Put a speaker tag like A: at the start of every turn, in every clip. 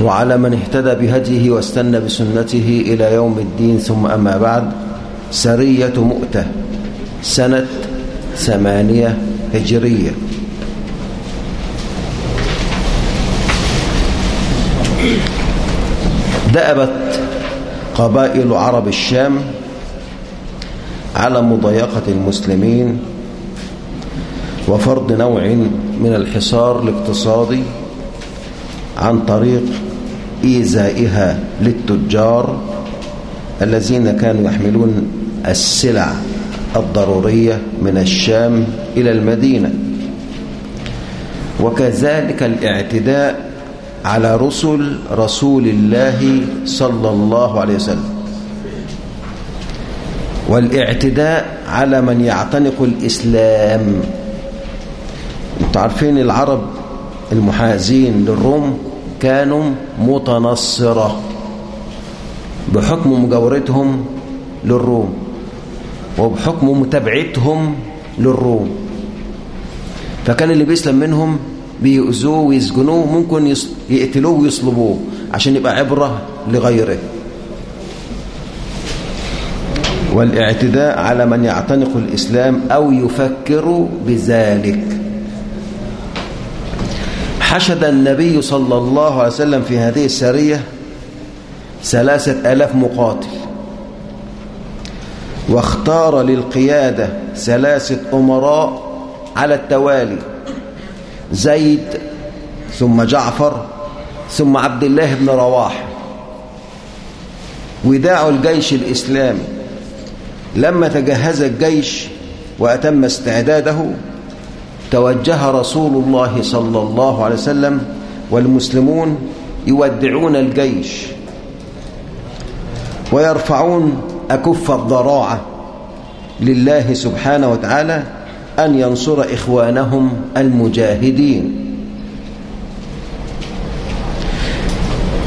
A: وعلى من اهتدى بهديه واستنى بسنته إلى يوم الدين ثم أما بعد سرية مؤتة سنة ثمانية هجرية. دأبت قبائل عرب الشام على مضايقة المسلمين وفرض نوع من الحصار الاقتصادي عن طريق إيذائها للتجار الذين كانوا يحملون السلع الضرورية من الشام إلى المدينة. وكذلك الاعتداء على رسل رسول الله صلى الله عليه وسلم. والاعتداء على من يعتنق الإسلام. أنتوا عارفين العرب المحازين للروم؟ كانوا متنصرة. بحكم مجاورتهم للروم وبحكم متابعتهم للروم. فكان اللي بيسلم منهم بيؤذوه ويسجنوه ممكن يقتلوه ويصلبوه عشان يبقى عبرة لغيره. والاعتداء على من يعتنق الإسلام أو يفكر بذلك. حشد النبي صلى الله عليه وسلم في هذه السرية ثلاثة ألاف مقاتل. واختار للقيادة ثلاثة أمراء على التوالي زيد ثم جعفر ثم عبد الله بن رواح. وداع الجيش الإسلامي. لما تجهز الجيش وأتم استعداده توجه رسول الله صلى الله عليه وسلم والمسلمون يودعون الجيش ويرفعون أكف الضراعة لله سبحانه وتعالى أن ينصر إخوانهم المجاهدين.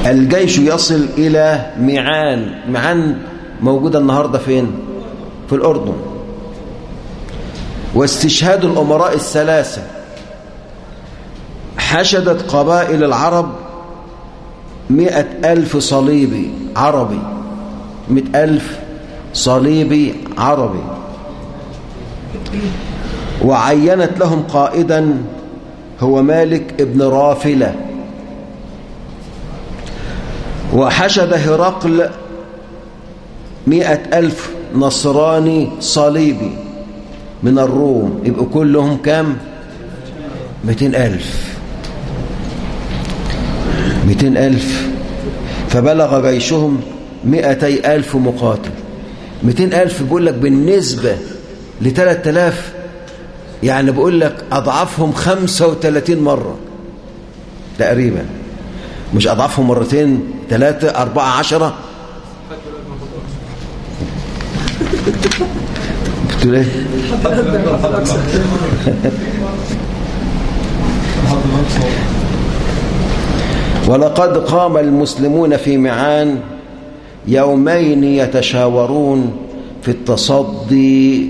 A: الجيش يصل إلى معان. معان موجودة النهاردة فين؟ في الأردن. واستشهاد الأمراء الثلاثة حشدت قبائل العرب مئة ألف صليبي عربي مئة ألف صليبي عربي. وعينت لهم قائدا هو مالك ابن رافلة. وحشد هرقل مئة ألف نصراني صليبي. من الروم. يبقوا كلهم كام مئتين ألف. مئتين ألف. فبلغ جيشهم مئتي ألف مقاتل. مئتين ألف بقول لك بالنسبة لثلاث ألاف يعني بقول لك أضعافهم خمسة وثلاثين مرة تقريبا. مش أضعافهم مرتين ثلاثة أربعة عشرة؟ قلت له ولقد قام المسلمون في معان يومين يتشاورون في التصدي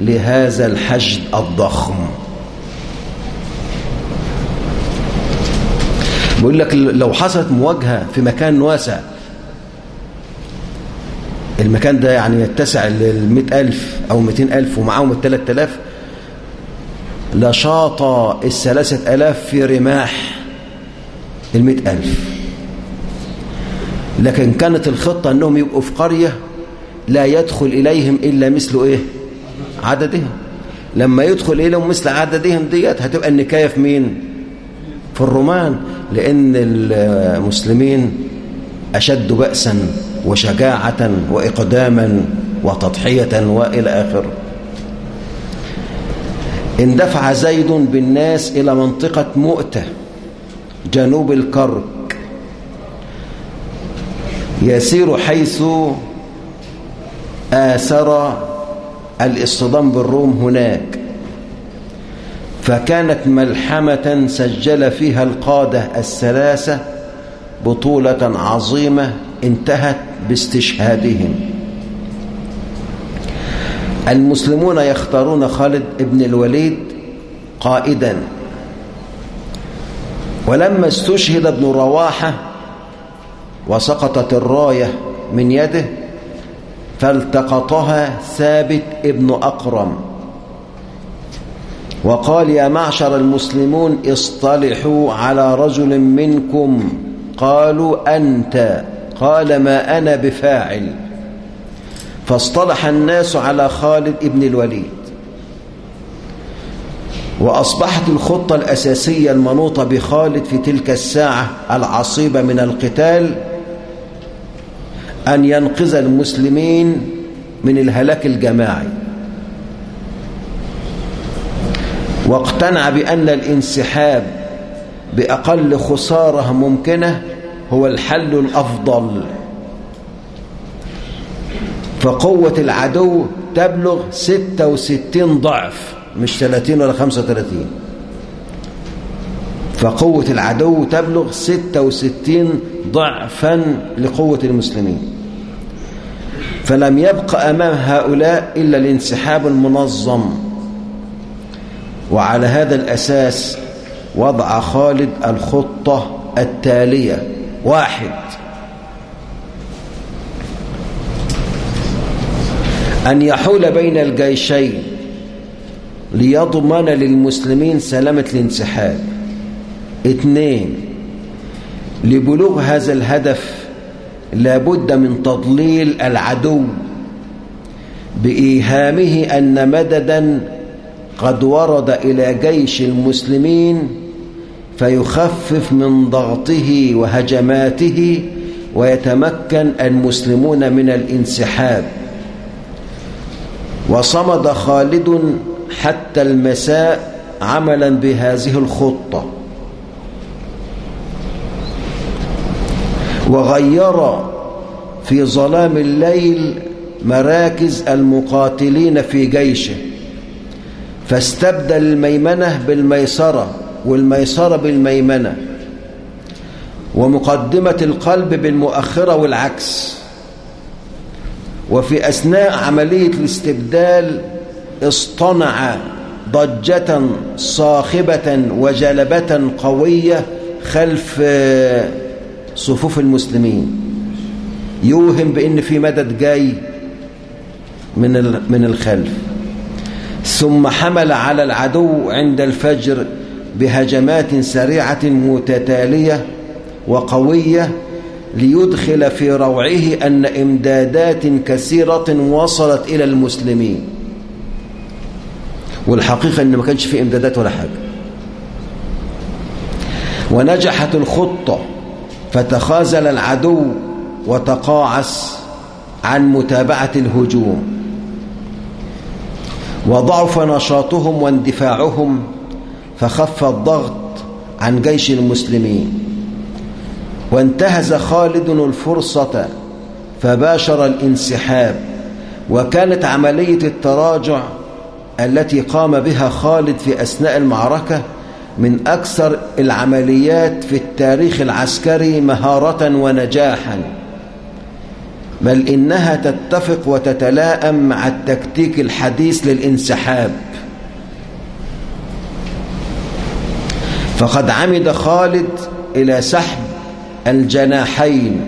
A: لهذا الحشد الضخم. بيقول لك لو حصلت مواجهة في مكان واسع المكان ده يعني يتسع للمئة ألف أو مئتين ألف ومعاهم الثلاث ألاف. لشاط الثلاثة ألاف في رماح المئة ألف. لكن كانت الخطة أنهم يبقوا في قرية لا يدخل إليهم إلا مثل إيه؟ عددهم. لما يدخل إليهم مثل عددهم ديت هتبقى النكاية في مين؟ في الرومان. لأن المسلمين أشد بأسا وشجاعة وإقداما وتضحية وإلى آخره اندفع زيد بالناس إلى منطقة مؤتة جنوب الكرك يسير حيث آثر الاصطدام بالروم هناك. فكانت ملحمة سجل فيها القادة الثلاثة بطولة عظيمة انتهت باستشهادهم. المسلمون يختارون خالد بن الوليد قائدا. ولما استشهد ابن رواحة وسقطت الراية من يده فالتقطها ثابت ابن أقرم. وقال يا معشر المسلمون اصطلحوا على رجل منكم. قالوا أنت قال ما أنا بفاعل. فاصطلح الناس على خالد ابن الوليد. وأصبحت الخطة الأساسية المنوطة بخالد في تلك الساعة العصيبة من القتال أن ينقذ المسلمين من الهلاك الجماعي. واقتنع بأن الانسحاب بأقل خسارة ممكنة هو الحل الأفضل. فقوة العدو تبلغ 66 ضعف مش 30 ولا 35 فقوة العدو تبلغ 66 ضعفا لقوة المسلمين. فلم يبق أمام هؤلاء إلا الانسحاب المنظم. وعلى هذا الأساس وضع خالد الخطة التالية. واحد. أن يحول بين الجيشين ليضمن للمسلمين سلامة الانسحاب. اثنين لبلوغ هذا الهدف لابد من تضليل العدو بإيهامه أن مددا قد ورد إلى جيش المسلمين فيخفف من ضغطه وهجماته ويتمكن المسلمون من الانسحاب. وصمد خالد حتى المساء عملا بهذه الخطة. وغير في ظلام الليل مراكز المقاتلين في جيشه. فاستبدل الميمنة بالميسرة. والميسرة بالميمنة ومقدمة القلب بالمؤخرة والعكس. وفي أثناء عملية الاستبدال اصطنع ضجة صاخبة وجلبة قوية خلف صفوف المسلمين. يوهم بأن في مدد جاي من من الخلف. ثم حمل على العدو عند الفجر بهجمات سريعة متتالية وقوية ليدخل في روعه أن إمدادات كثيرة وصلت إلى المسلمين. والحقيقة أن ما كانش في إمدادات ولا حاجة. ونجحت الخطة فتخاذل العدو وتقاعس عن متابعة الهجوم. وضعف نشاطهم واندفاعهم فخف الضغط عن جيش المسلمين. وانتهز خالد الفرصة فباشر الانسحاب وكانت عملية التراجع التي قام بها خالد في أثناء المعركة من أكثر العمليات في التاريخ العسكري مهارة ونجاحا. بل إنها تتفق وتتلائم مع التكتيك الحديث للانسحاب. فقد عمد خالد إلى سحب الجناحين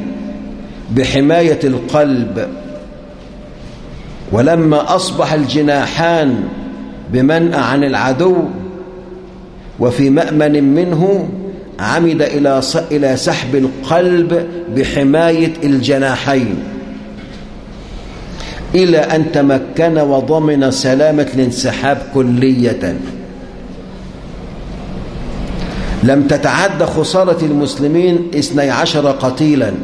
A: بحماية القلب ولما أصبح الجناحان بمنأ عن العدو وفي مأمن منه عمد إلى إلى سحب القلب بحماية الجناحين. إلى أن تمكن وضمن سلامة الانسحاب كلية. لم تتعد خسارة المسلمين اثني عشر قتيلا.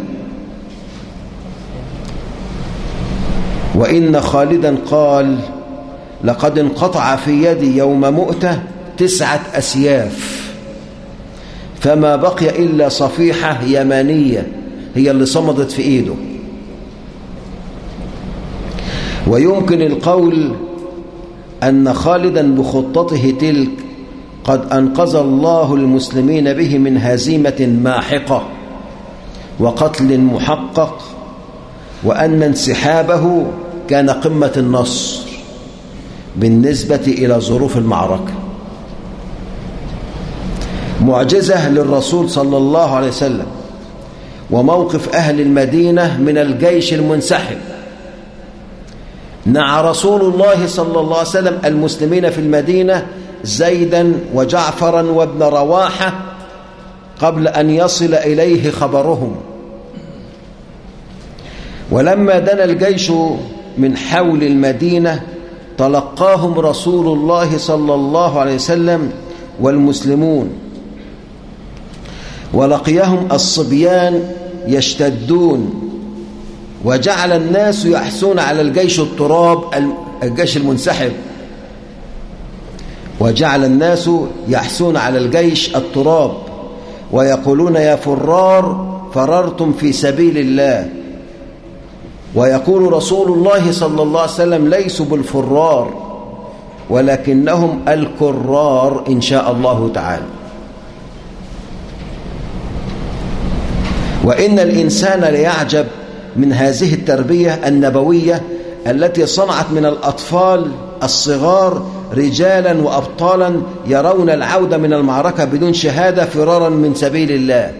A: وإن خالدا قال لقد انقطع في يدي يوم مؤتة تسعة أسياف فما بقي إلا صفيحة يمانية هي اللي صمدت في إيده. ويمكن القول أن خالدا بخطته تلك قد أنقذ الله المسلمين به من هزيمة ماحقة وقتل محقق وأن انسحابه كان قمة النصر بالنسبة إلى ظروف المعركة. معجزة للرسول صلى الله عليه وسلم وموقف أهل المدينة من الجيش المنسحب. نعى رسول الله صلى الله عليه وسلم المسلمين في المدينة زيدا وجعفرا وابن رواحة قبل أن يصل إليه خبرهم. ولما دنا الجيش من حول المدينة تلقاهم رسول الله صلى الله عليه وسلم والمسلمون. ولقيهم الصبيان يشتدون وجعل الناس يحسون على الجيش التراب الجيش المنسحب. وجعل الناس يحسون على الجيش التراب ويقولون يا فرار فررتم في سبيل الله. ويقول رسول الله صلى الله عليه وسلم ليسوا بالفرار ولكنهم الكرار إن شاء الله تعالى. وإن الإنسان ليعجب من هذه التربية النبوية التي صنعت من الأطفال الصغار رجالا وأبطالا يرون العودة من المعركة بدون شهادة فرارا من سبيل الله.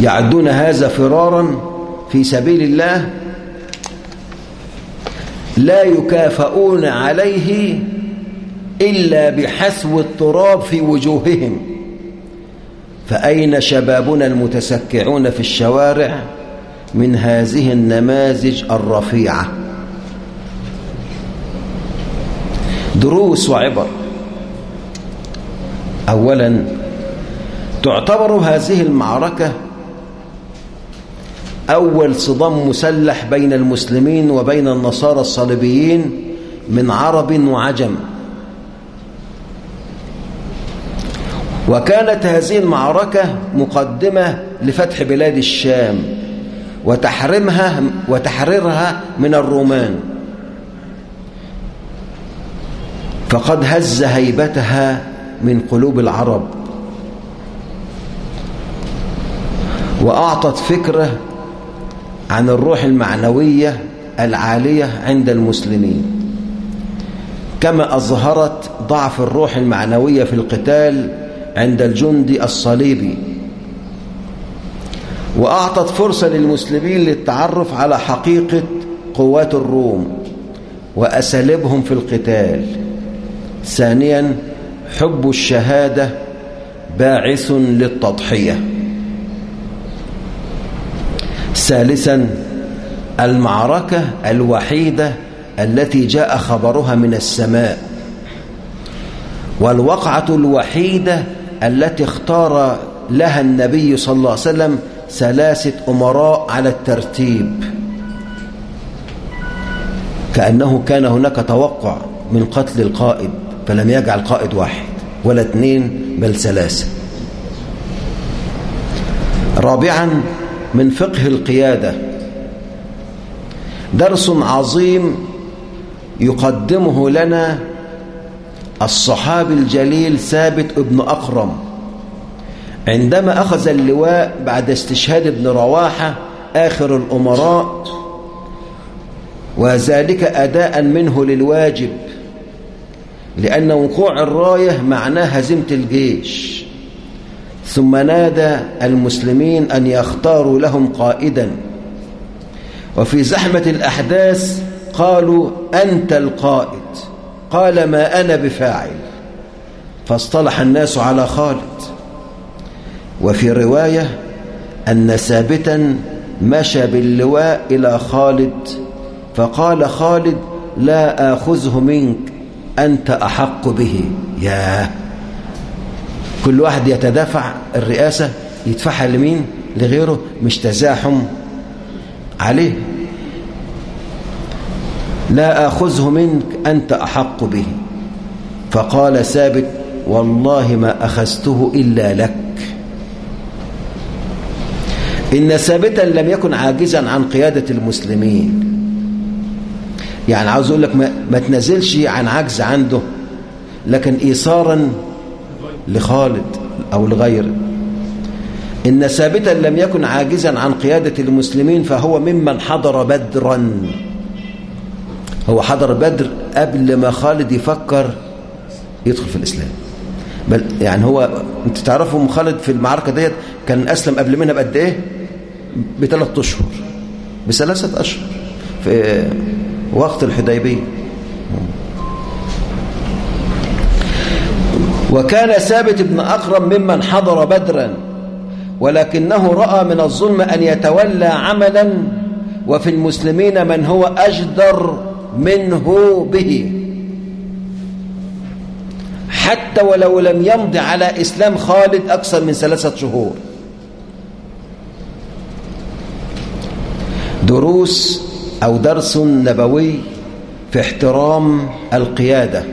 A: يعدون هذا فرارا في سبيل الله لا يكافئون عليه إلا بحسو التراب في وجوههم. فأين شبابنا المتسكعون في الشوارع من هذه النماذج الرفيعة؟ دروس وعبر. أولا تعتبر هذه المعركة أول صدام مسلح بين المسلمين وبين النصارى الصليبيين من عرب وعجم. وكانت هذه المعركة مقدمة لفتح بلاد الشام وتحريمها وتحريرها من الرومان. فقد هز هيبتها من قلوب العرب. وأعطت فكرة عن الروح المعنوية العالية عند المسلمين. كما أظهرت ضعف الروح المعنوية في القتال عند الجندي الصليبي وأعطت فرصة للمسلمين للتعرف على حقيقة قوات الروم وأساليبهم في القتال. ثانيا حب الشهادة باعث للتضحية. ثالثا المعركة الوحيدة التي جاء خبرها من السماء. والوقعة الوحيدة التي اختار لها النبي صلى الله عليه وسلم ثلاثة أمراء على الترتيب. كأنه كان هناك توقع من قتل القائد فلم يجعل قائد واحد ولا اثنين بل ثلاثة. رابعا من فقه القيادة. درس عظيم يقدمه لنا الصحابي الجليل ثابت ابن أقرم. عندما أخذ اللواء بعد استشهاد ابن رواحة آخر الأمراء وذلك أداء منه للواجب لأن وقوع الراية معناه هزيمة الجيش. ثم نادى المسلمين أن يختاروا لهم قائدا. وفي زحمة الأحداث قالوا أنت القائد. قال ما أنا بفاعل. فاصطلح الناس على خالد. وفي رواية أن ثابتا مشى باللواء إلى خالد فقال خالد لا آخذه منك أنت أحق به. ياه! كل واحد يتدافع الرئاسة يدفعها لمين؟ لغيره مش تزاحم عليه. لا آخذه منك أنت أحق به. فقال ثابت والله ما أخذته إلا لك. إن ثابتا لم يكن عاجزا عن قيادة المسلمين. يعني عاوز أقول لك ما, ما تنزلش عن عجز عنده لكن إيصارا لخالد أو لغيره. إن ثابتا لم يكن عاجزا عن قيادة المسلمين فهو ممن حضر بدرا. هو حضر بدر قبل ما خالد يفكر يدخل في الإسلام. بل يعني هو انت تعرفوا خالد في المعركة ديت كان أسلم قبل منها بقد إيه؟ بثلاث أشهر بثلاثة أشهر في وقت الحديبية. وكان ثابت بن أقرم ممن حضر بدرا ولكنه رأى من الظلم أن يتولى عملا وفي المسلمين من هو أجدر منه به. حتى ولو لم يمضي على إسلام خالد أكثر من ثلاثة شهور. دروس أو درس نبوي في احترام القيادة.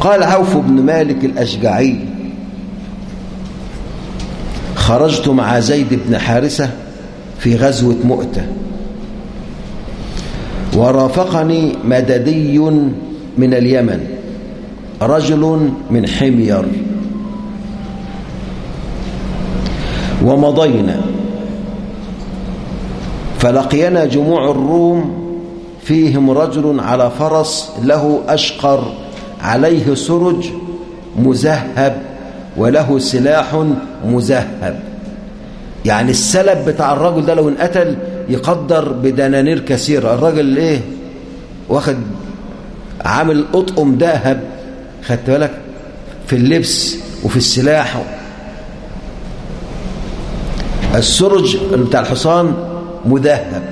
A: قال عوف بن مالك الأشجعي خرجت مع زيد بن حارثة في غزوة مؤتة. ورافقني مددي من اليمن رجل من حمير. ومضينا. فلقينا جموع الروم فيهم رجل على فرس له أشقر عليه سرج مذهب وله سلاح مذهب يعني السلب بتاع الرجل ده لو انقتل يقدر بدنانير كثيرة. الراجل إيه؟ واخد عامل أطقم ذهب خدت بالك؟ في اللبس وفي السلاح. السرج بتاع الحصان مذهب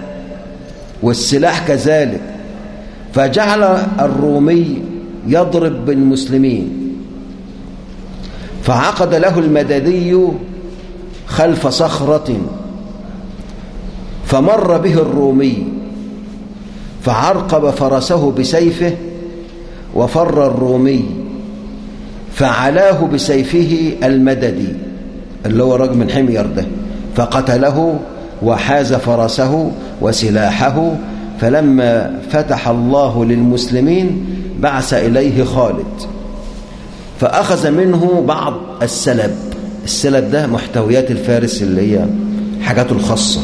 A: والسلاح كذلك. فجعل الرومي يضرب بالمسلمين. فعقد له المددي خلف صخرة فمر به الرومي فعرقب فرسه بسيفه وفر الرومي فعلاه بسيفه المددي اللي هو رجل من حمير ده فقتله وحاز فرسه وسلاحه فلما فتح الله للمسلمين بعث إليه خالد فأخذ منه بعض السلب. السلب ده محتويات الفارس اللي هي حاجاته الخاصة.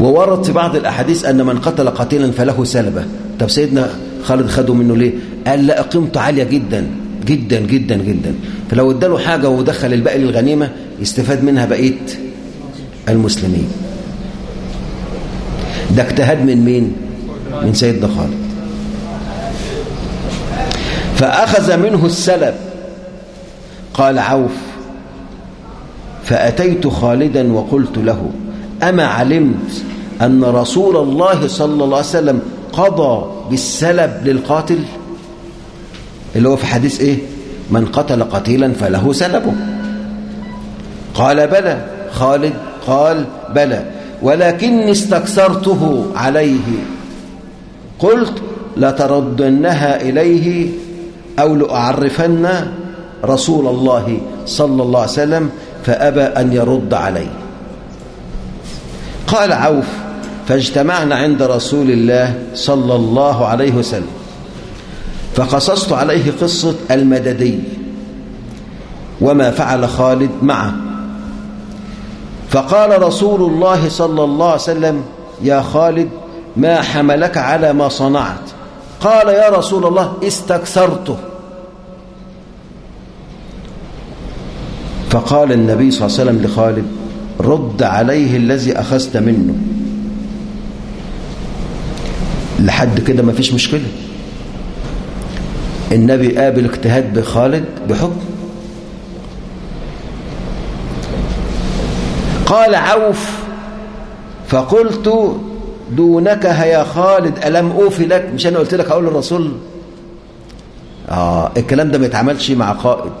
A: وورد في بعض الأحاديث أن من قتل قتيلا فله سلبة. طب سيدنا خالد خده منه ليه؟ قال لا قيمته عالية جدا جدا جدا جدا. فلو اداله حاجة ودخل الباقي للغنيمة يستفاد منها بقية المسلمين. ده اجتهاد من مين؟ من سيدنا خالد. فأخذ منه السلب. قال عوف فأتيت خالدا وقلت له أما علمت أن رسول الله صلى الله عليه وسلم قضى بالسلب للقاتل؟ اللي هو في حديث إيه؟ من قتل قتيلا فله سلبه. قال بلى خالد قال بلى ولكني استكثرته عليه. قلت لتردنها إليه أو لأعرفن رسول الله صلى الله عليه وسلم فأبى أن يرد عليه. قال عوف فاجتمعنا عند رسول الله صلى الله عليه وسلم فقصصت عليه قصة المددي وما فعل خالد معه. فقال رسول الله صلى الله عليه وسلم يا خالد ما حملك على ما صنعت. قال يا رسول الله استكثرته. فقال النبي صلى الله عليه وسلم لخالد رد عليه الذي أخذت منه. لحد كده ما فيش مشكلة. النبي قابل اجتهاد بخالد بحكم. قال عوف فقلت دونك يا خالد ألم أوفي لك؟ مش أنا قلت لك هقول للرسول. آه الكلام ده ما يتعملش مع قائد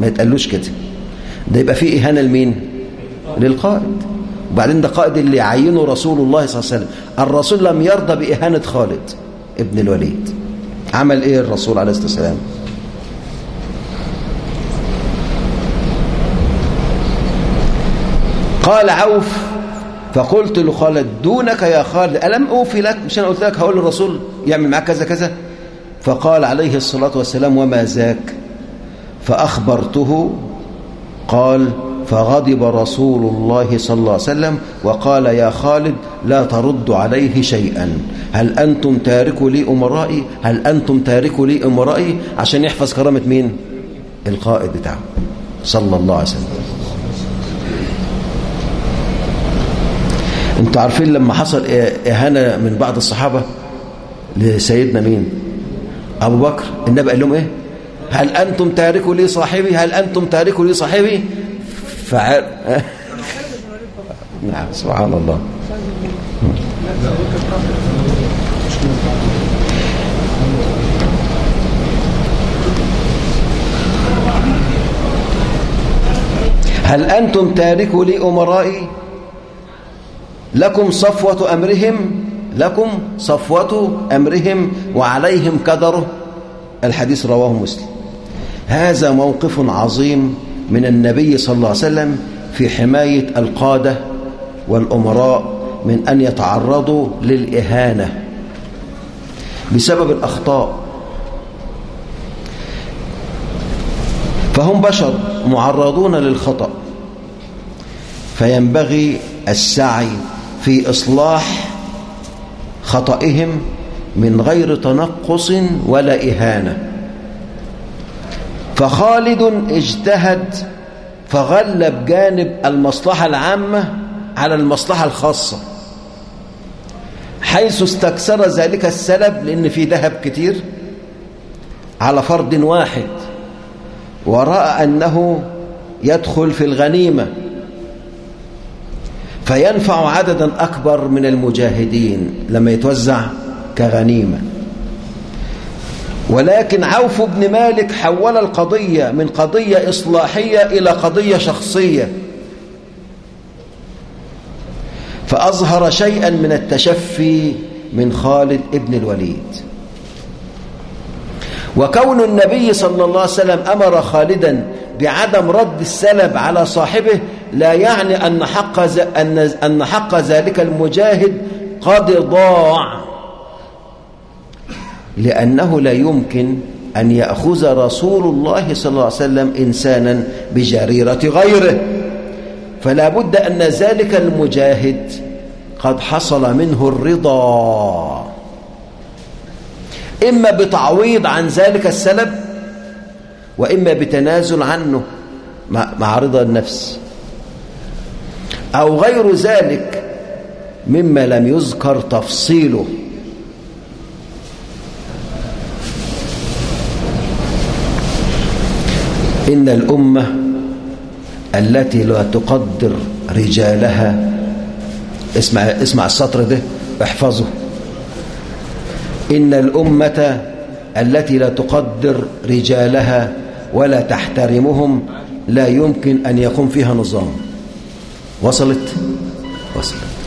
A: ما يتقالوش كده. ده يبقى فيه إهانة لمين؟ للقائد. وبعدين ده قائد اللي عينه رسول الله صلى الله عليه وسلم. الرسول لم يرضى بإهانة خالد ابن الوليد. عمل إيه الرسول عليه الصلاة والسلام؟ قال عوف فقلت لخالد دونك يا خالد ألم أوفي لك؟ مش أنا قلت لك هقول للرسول يعمل معك كذا كذا. فقال عليه الصلاة والسلام وما ذاك؟ فأخبرته قال فغضب رسول الله صلى الله عليه وسلم وقال يا خالد لا ترد عليه شيئا. هل أنتم تاركوا لي أمرائي؟ هل أنتم تاركوا لي أمرائي؟ عشان يحفظ كرامة مين؟ القائد بتاعه صلى الله عليه وسلم. أنتوا عارفين لما حصل إهانة من بعض الصحابة لسيدنا مين؟ أبو بكر. النبي قال لهم إيه؟ هل أنتم تاركوا لي صاحبي؟ هل أنتم تاركوا لي صاحبي؟ فعل. نعم سبحان الله. هل أنتم تاركوا لي أمرائي؟ لكم صفوة أمرهم لكم صفوة أمرهم وعليهم كدره. الحديث رواه مسلم. هذا موقف عظيم من النبي صلى الله عليه وسلم في حماية القادة والأمراء من أن يتعرضوا للإهانة بسبب الأخطاء. فهم بشر معرضون للخطأ. فينبغي السعي في إصلاح خطئهم من غير تنقص ولا إهانة. فخالد اجتهد فغلب جانب المصلحة العامة على المصلحة الخاصة حيث استكثر ذلك السلب لأن في ذهب كتير على فرد واحد ورأى أنه يدخل في الغنيمة فينفع عددا أكبر من المجاهدين لما يتوزع كغنيمة. ولكن عوف بن مالك حول القضية من قضية إصلاحية إلى قضية شخصية. فأظهر شيئا من التشفي من خالد ابن الوليد. وكون النبي صلى الله عليه وسلم أمر خالدا بعدم رد السلب على صاحبه لا يعني أن حق, أن حق ذلك المجاهد قد ضاع. لأنه لا يمكن أن يأخذ رسول الله صلى الله عليه وسلم إنسانا بجريرة غيره. فلا بد أن ذلك المجاهد قد حصل منه الرضا. إما بتعويض عن ذلك السلب وإما بتنازل عنه مع رضا النفس. أو غير ذلك مما لم يذكر تفصيله. إن الأمة التي لا تقدر رجالها اسمع, اسمع السطر ده احفظه. إن الأمة التي لا تقدر رجالها ولا تحترمهم لا يمكن أن يقوم فيها نظام. وصلت؟ وصلت.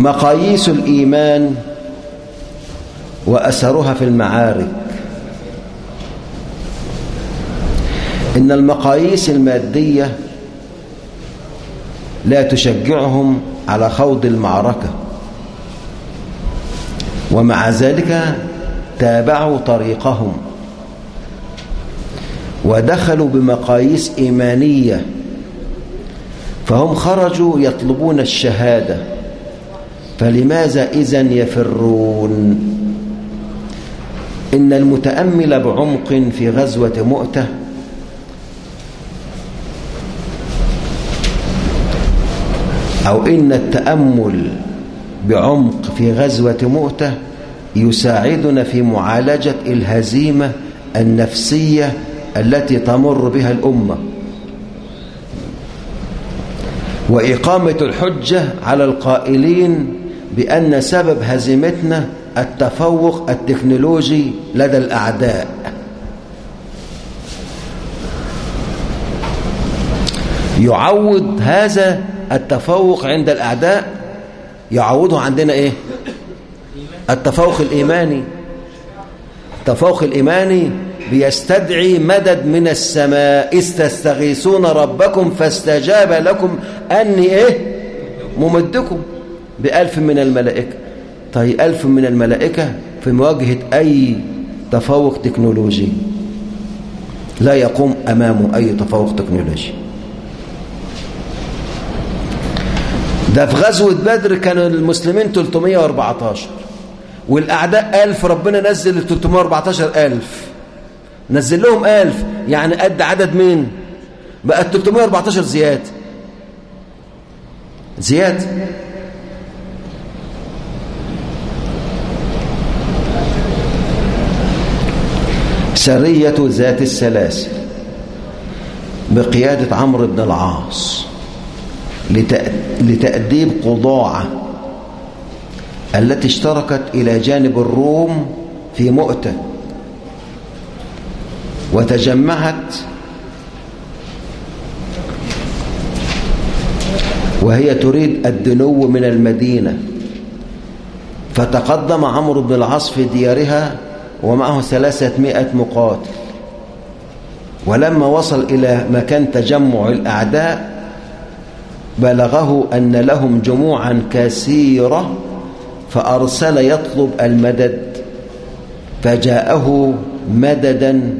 A: مقاييس الإيمان وأثرها في المعارك. إن المقاييس المادية لا تشجعهم على خوض المعركة ومع ذلك تابعوا طريقهم ودخلوا بمقاييس إيمانية فهم خرجوا يطلبون الشهادة. فلماذا إذن يفرون؟ إن المتأمل بعمق في غزوة مؤتة. أو إن التأمل بعمق في غزوة مؤتة يساعدنا في معالجة الهزيمة النفسية التي تمر بها الأمة. وإقامة الحجة على القائلين بأن سبب هزيمتنا التفوق التكنولوجي لدى الأعداء. يعوض هذا التفوق عند الأعداء يعوضه عندنا إيه؟ التفوق الإيماني. التفوق الإيماني بيستدعي مدد من السماء. استستغيثون ربكم فاستجاب لكم. أني إيه؟ ممدكم. بألف من الملائكة. طيب ألف من الملائكة في مواجهة أي تفوق تكنولوجي. لا يقوم أمامه أي تفوق تكنولوجي. ده في غزوة بدر كان المسلمين 314 والأعداء ألف ربنا نزل ال 314 ألف. نزل لهم ألف يعني قد عدد مين؟ بقى 314 زيادة زيادة سرية ذات السلاسل بقيادة عمرو بن العاص لتأديب قضاعة التي اشتركت إلى جانب الروم في مؤتة وتجمعت وهي تريد الدنو من المدينة فتقدم عمرو بن العاص في ديارها ومعه ثلاثمائة مقاتل. ولما وصل إلى مكان تجمع الأعداء بلغه أن لهم جموعا كثيرة فأرسل يطلب المدد. فجاءه مددا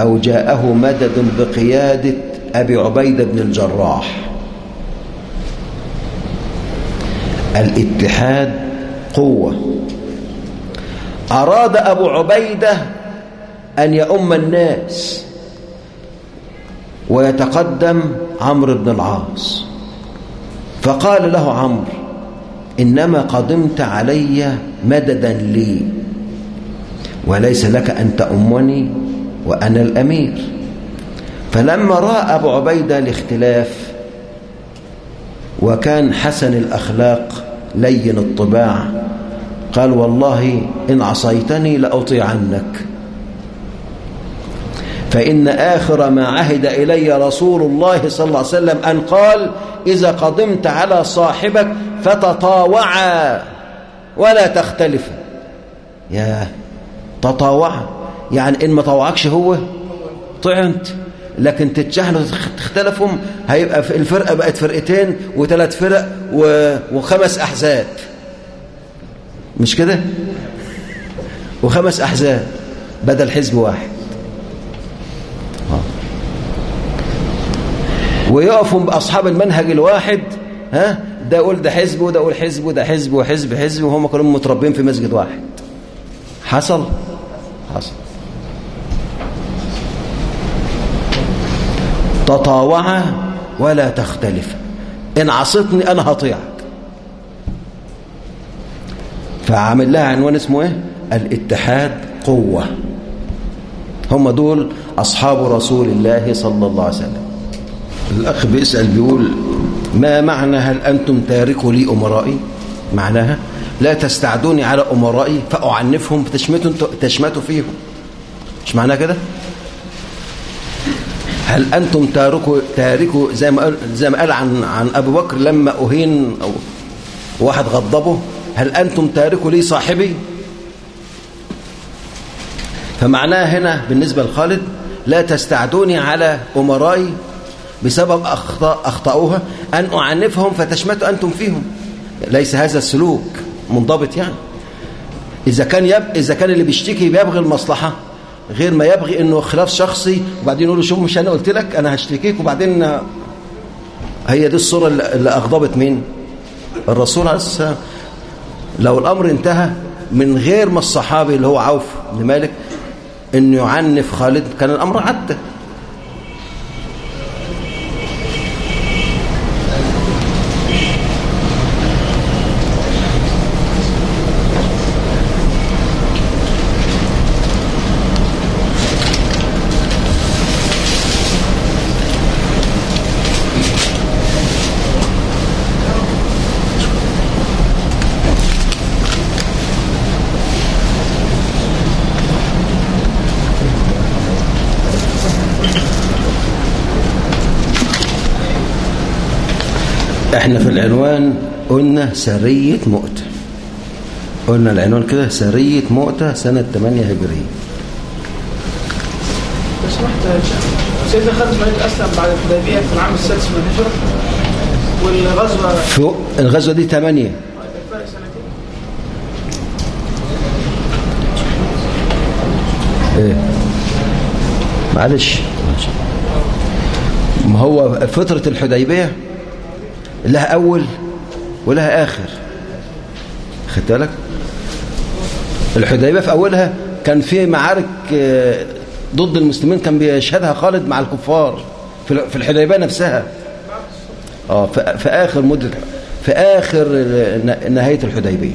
A: أو جاءه مدد بقيادة أبي عبيدة بن الجراح. الاتحاد قوة. أراد أبو عبيدة أن يؤم الناس ويتقدم عمرو بن العاص. فقال له عمرو إنما قدمت علي مددا لي وليس لك أن تأمني وأنا الأمير. فلما رأى أبو عبيدة الاختلاف وكان حسن الأخلاق لين الطباع قال والله إن عصيتني لأطيعنك. فإن آخر ما عهد إلي رسول الله صلى الله عليه وسلم أن قال إذا قدمت على صاحبك فتطاوعا ولا تختلفا يا تطاوعا يعني إن ما طوعكش هو؟ طعنت. لكن تتجاهلوا تختلفوا هيبقى الفرقة بقت فرقتين وثلاث فرق وخمس أحزاب. مش كده؟ وخمس أحزاب بدل حزب واحد. ويقفوا بأصحاب المنهج الواحد ها؟ ده يقول ده حزب وده يقول حزب وده حزب وحزب حزب وهم كلهم متربين في مسجد واحد. حصل؟ حصل. تطاوعا ولا تختلف إن عصتني أنا هطيعك فعامل لها عنوان اسمه إيه؟ الاتحاد قوة. هم دول أصحاب رسول الله صلى الله عليه وسلم. الأخ بيسأل بيقول ما معنى هل أنتم تاركوا لي أمرائي؟ معناها لا تستعدوني على أمرائي فأعنفهم فتشمتوا تشمتوا فيهم. مش معناها كده؟ هل أنتم تاركوا تاركوا زي ما قال زي ما قال عن عن أبو بكر لما أهين أو واحد غضبه؟ هل أنتم تاركوا لي صاحبي؟ فمعناها هنا بالنسبة لخالد لا تستعدوني على أمرائي بسبب أخطاء أخطأوها أن أعنفهم فتشمتوا أنتم فيهم. ليس هذا السلوك منضبط يعني. إذا كان يب... إذا كان اللي بيشتكي بيبغي المصلحة غير ما يبغي إنه خلاف شخصي. وبعدين يقول له شوف مش أنا قلت لك؟ أنا هشتكيك. وبعدين هي دي الصورة اللي أغضبت مين؟ الرسول عليه الصلاة والسلام لو الأمر انتهى من غير ما الصحابي اللي هو عوف بن مالك انه يعنف خالد كان الأمر عدى. إحنا في العنوان قلنا سرية مؤتة. قلنا العنوان كده سرية مؤتة سنة 8 هجرية.
B: لو سمحت سيدنا خالد بن أسلم بعد الحديبية في العام السادس من الهجرة. والغزوة
A: فوق الغزوة دي 8
B: فرق سنتين
A: إيه. معلش. ما هو فترة الحديبية؟ لها أول ولها آخر. خدت بالك؟ الحديبية في أولها كان في معارك آه، ضد المسلمين كان بيشهدها خالد مع الكفار في الحديبية نفسها. آه في آخر مدة في آخر نهاية الحديبية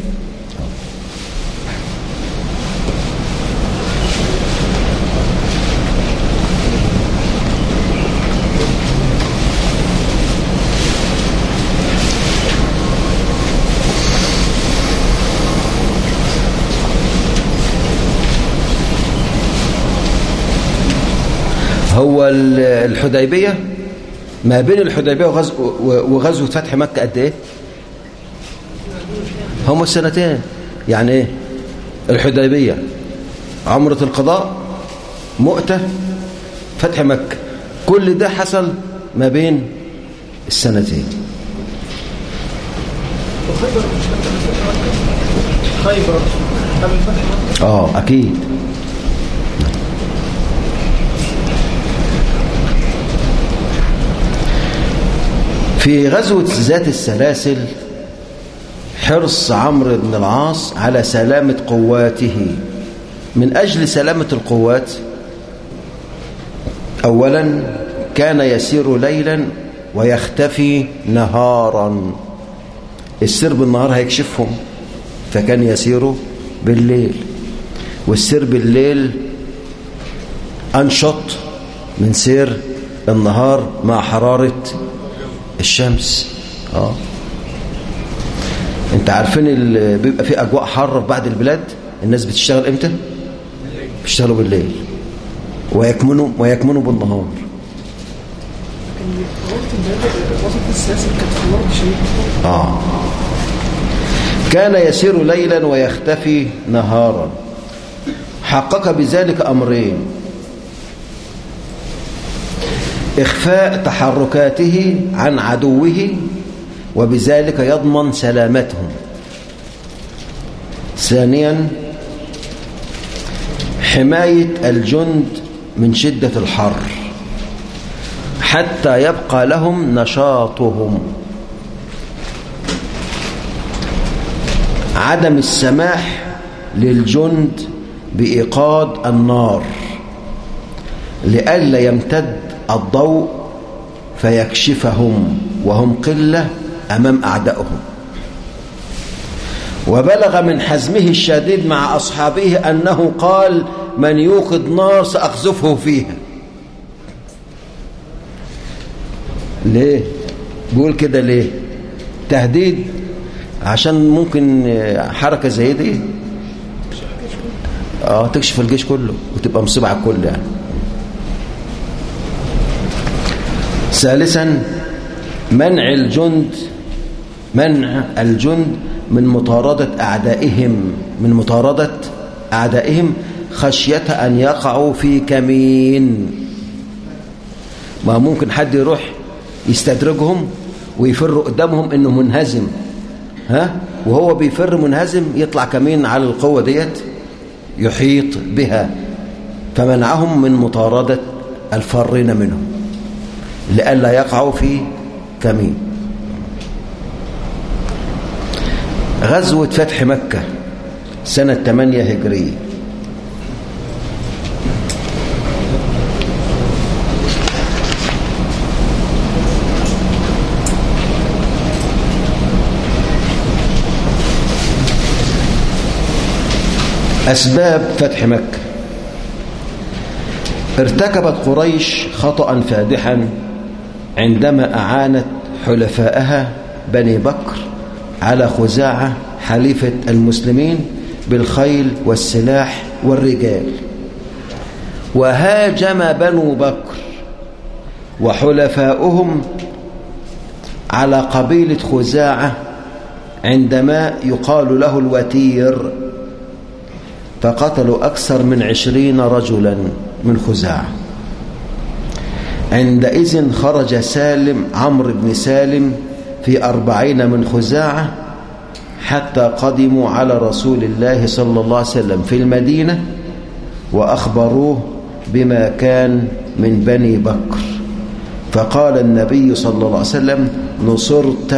A: هو ال- الحديبية ما بين الحديبية وغزو وغزوة فتح مكة قد إيه؟ هم السنتين. يعني إيه؟ الحديبية عمرة القضاء مؤتة فتح مكة. كل ده حصل ما بين السنتين.
B: خيبر.
A: آه أكيد. في غزوة ذات السلاسل حرص عمرو بن العاص على سلامة قواته. من أجل سلامة القوات أولا كان يسير ليلا ويختفي نهارا. السير بالنهار هيكشفهم فكان يسير بالليل. والسير بالليل أنشط من سير النهار مع حرارة الشمس آه. أنت عارفين بيبقى في أجواء حارة في بعض البلاد؟ الناس بتشتغل إمتى؟ بيشتغلوا بالليل. ويكمنوا ويكمنوا بالنهار. آه. كان يسير ليلا ويختفي نهارا. حقق بذلك أمرين. إخفاء تحركاته عن عدوه وبذلك يضمن سلامتهم. ثانيا حماية الجند من شدة الحر حتى يبقى لهم نشاطهم. عدم السماح للجند بإيقاد النار لئلا يمتد الضوء فيكشفهم وهم قلة أمام أعدائهم. وبلغ من حزمه الشديد مع أصحابه أنه قال من يوقد نار سأقذفه فيها. ليه؟ بيقول كده ليه؟ تهديد؟ عشان ممكن حركة زي دي؟ آه تكشف الجيش كله وتبقى مصيبة على الكل يعني. ثالثا منع الجند منع الجند من مطاردة أعدائهم من مطاردة أعدائهم خشية أن يقعوا في كمين. ما ممكن حد يروح يستدرجهم ويفر قدامهم إنه منهزم ها؟ وهو بيفر منهزم يطلع كمين على القوة ديت يحيط بها فمنعهم من مطاردة الفارين منهم. لئلا يقعوا في كمين. غزوة فتح مكة سنة 8 هجرية. أسباب فتح مكة. ارتكبت قريش خطأ فادحا. عندما أعانت حلفائها بني بكر على خزاعة حليفة المسلمين بالخيل والسلاح والرجال. وهاجم بنو بكر وحلفاؤهم على قبيلة خزاعة عندما يقال له الوتير. فقتلوا أكثر من عشرين رجلا من خزاعة. عندئذ خرج سالم عمرو بن سالم في أربعين من خزاعة حتى قدموا على رسول الله صلى الله عليه وسلم في المدينة وأخبروه بما كان من بني بكر. فقال النبي صلى الله عليه وسلم نصرت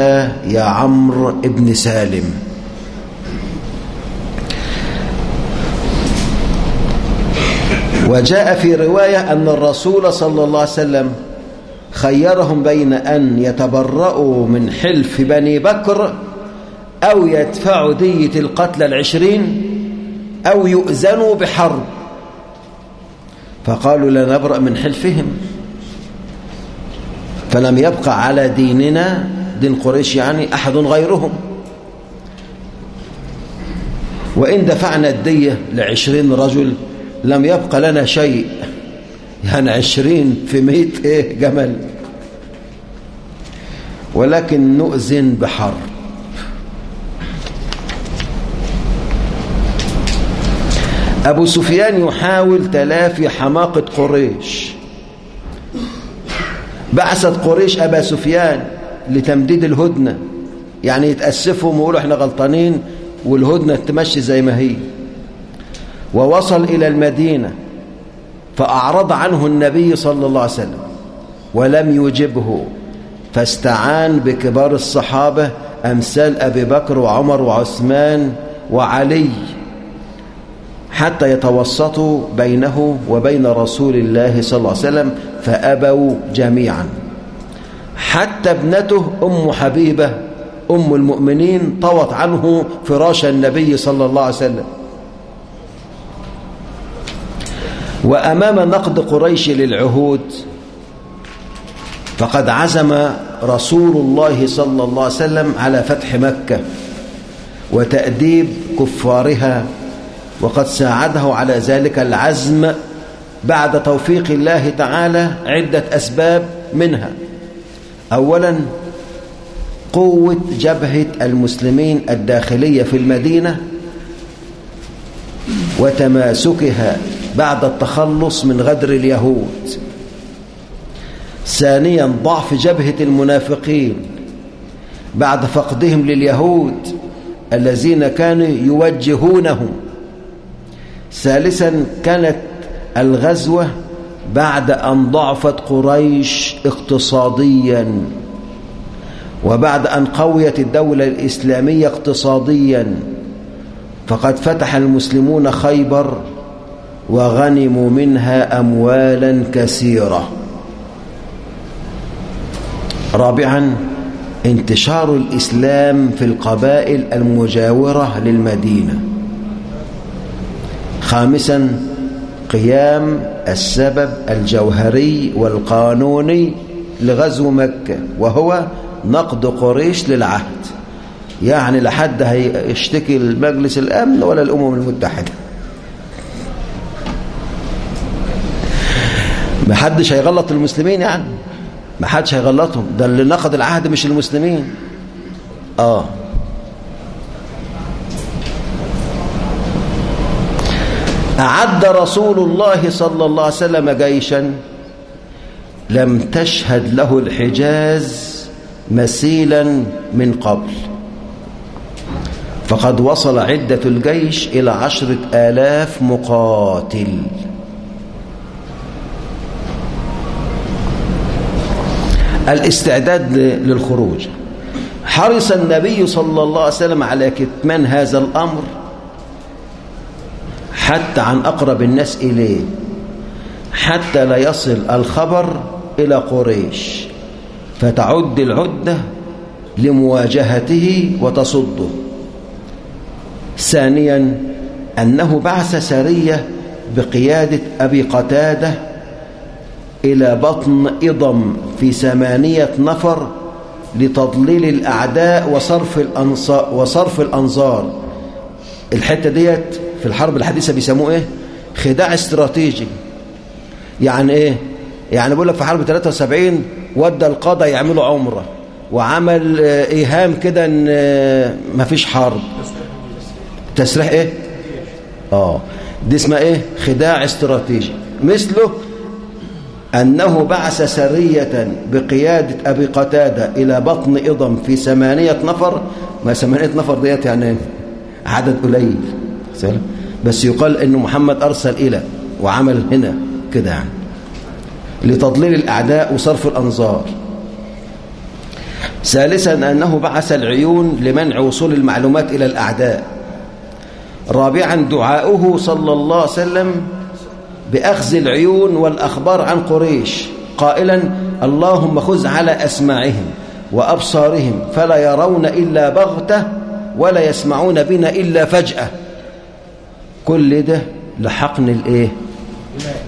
A: يا عمرو بن سالم. وجاء في رواية أن الرسول صلى الله عليه وسلم خيرهم بين أن يتبرأوا من حلف بني بكر أو يدفعوا دية القتل العشرين أو يؤذنوا بحرب. فقالوا لا نبرأ من حلفهم. فلم يبقى على ديننا دين قريش يعني أحد غيرهم. وإن دفعنا الدية لعشرين رجل لم يبقى لنا شيء. يعني عشرين في مئة إيه جمل. ولكن نؤذن بحرب أبو سفيان يحاول تلافي حماقة قريش. بعثت قريش أبا سفيان لتمديد الهدنة. يعني يتأسفهم ويقولوا إحنا غلطانين والهدنة تمشي زي ما هي. ووصل إلى المدينة فأعرض عنه النبي صلى الله عليه وسلم ولم يجبه فاستعان بكبار الصحابة أمثال أبي بكر وعمر وعثمان وعلي حتى يتوسطوا بينه وبين رسول الله صلى الله عليه وسلم فأبوا جميعا. حتى ابنته أم حبيبة أم المؤمنين طوت عنه فراش النبي صلى الله عليه وسلم. وأمام نقد قريش للعهود فقد عزم رسول الله صلى الله عليه وسلم على فتح مكة وتأديب كفارها وقد ساعده على ذلك العزم بعد توفيق الله تعالى عدة أسباب منها. أولا قوة جبهة المسلمين الداخلية في المدينة وتماسكها بعد التخلص من غدر اليهود. ثانيا ضعف جبهة المنافقين. بعد فقدهم لليهود الذين كانوا يوجهونهم. ثالثا كانت الغزوة بعد أن ضعفت قريش اقتصاديا. وبعد أن قويت الدولة الإسلامية اقتصاديا. فقد فتح المسلمون خيبر وغنموا منها أموالا كثيرة. رابعا انتشار الإسلام في القبائل المجاورة للمدينة. خامسا قيام السبب الجوهري والقانوني لغزو مكة وهو نقد قريش للعهد. يعني لحد هيشتكي المجلس الأمن ولا الأمم المتحدة. ما حدش هيغلط المسلمين يعني. ما حدش هيغلطهم. ده اللي نقض العهد مش المسلمين. آه. أعد رسول الله صلى الله عليه وسلم جيشا لم تشهد له الحجاز مثيلا من قبل. فقد وصل عدة الجيش إلى عشرة آلاف مقاتل. الاستعداد للخروج. حرص النبي صلى الله عليه وسلم على كتمان هذا الأمر حتى عن أقرب الناس إليه حتى لا يصل الخبر إلى قريش فتعد العدة لمواجهته وتصده. ثانيا أنه بعث سرية بقيادة أبي قتادة إلى بطن إضم في ثمانية نفر لتضليل الأعداء وصرف الأنصار, وصرف الأنظار الحتة ديت في الحرب الحديثة بيسموه إيه؟ خداع استراتيجي يعني إيه؟ يعني بقول لك في حرب 73 ودى القادة يعملوا عمرة وعمل إيهام كده إن مفيش حرب تسريح إيه؟ آه دي اسمها إيه؟ خداع استراتيجي مثله أنه بعث سرية بقيادة أبي قتادة إلى بطن إضم في ثمانية نفر. ما ثمانية نفر ديت يعني عدد قليل. بس يقال أنه محمد أرسل إلى وعمل هنا كده يعني. لتضليل الأعداء وصرف الأنظار. ثالثا أنه بعث العيون لمنع وصول المعلومات إلى الأعداء. رابعا دعاؤه صلى الله عليه وسلم بأخذ العيون والأخبار عن قريش. قائلا اللهم خذ على أسماعهم وأبصارهم فلا يرون إلا بغتة ولا يسمعون بنا إلا فجأة. كل ده لحقن الإيه؟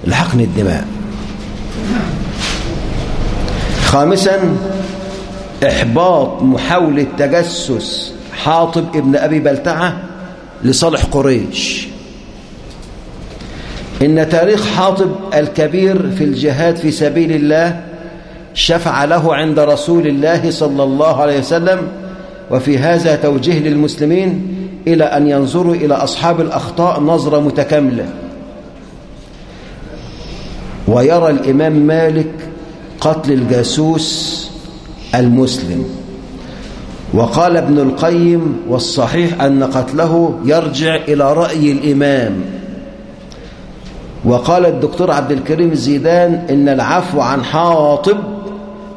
A: لحقن الدماء. خامسا إحباط محاولة تجسس حاطب ابن أبي بلتعة لصالح قريش. إن تاريخ حاطب الكبير في الجهاد في سبيل الله شفع له عند رسول الله صلى الله عليه وسلم وفي هذا توجيه للمسلمين إلى أن ينظروا إلى أصحاب الأخطاء نظرة متكاملة. ويرى الإمام مالك قتل الجاسوس المسلم. وقال ابن القيم والصحيح أن قتله يرجع إلى رأي الإمام. وقال الدكتور عبد الكريم الزيدان إن العفو عن حاطب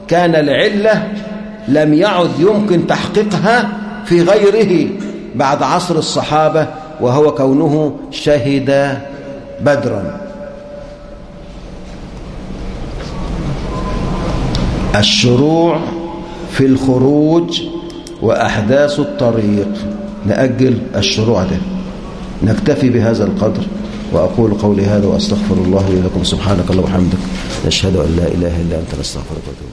A: كان العلة لم يعد يمكن تحقيقها في غيره بعد عصر الصحابة وهو كونه شهد بدرا. الشروع في الخروج وأحداث الطريق. نأجل الشروع ده. نكتفي بهذا القدر. وأقول قولي هذا وأستغفر الله لي لكم سبحانك اللهم وبحمدك. نشهد أن لا إله إلا أنت نستغفرك ونتوب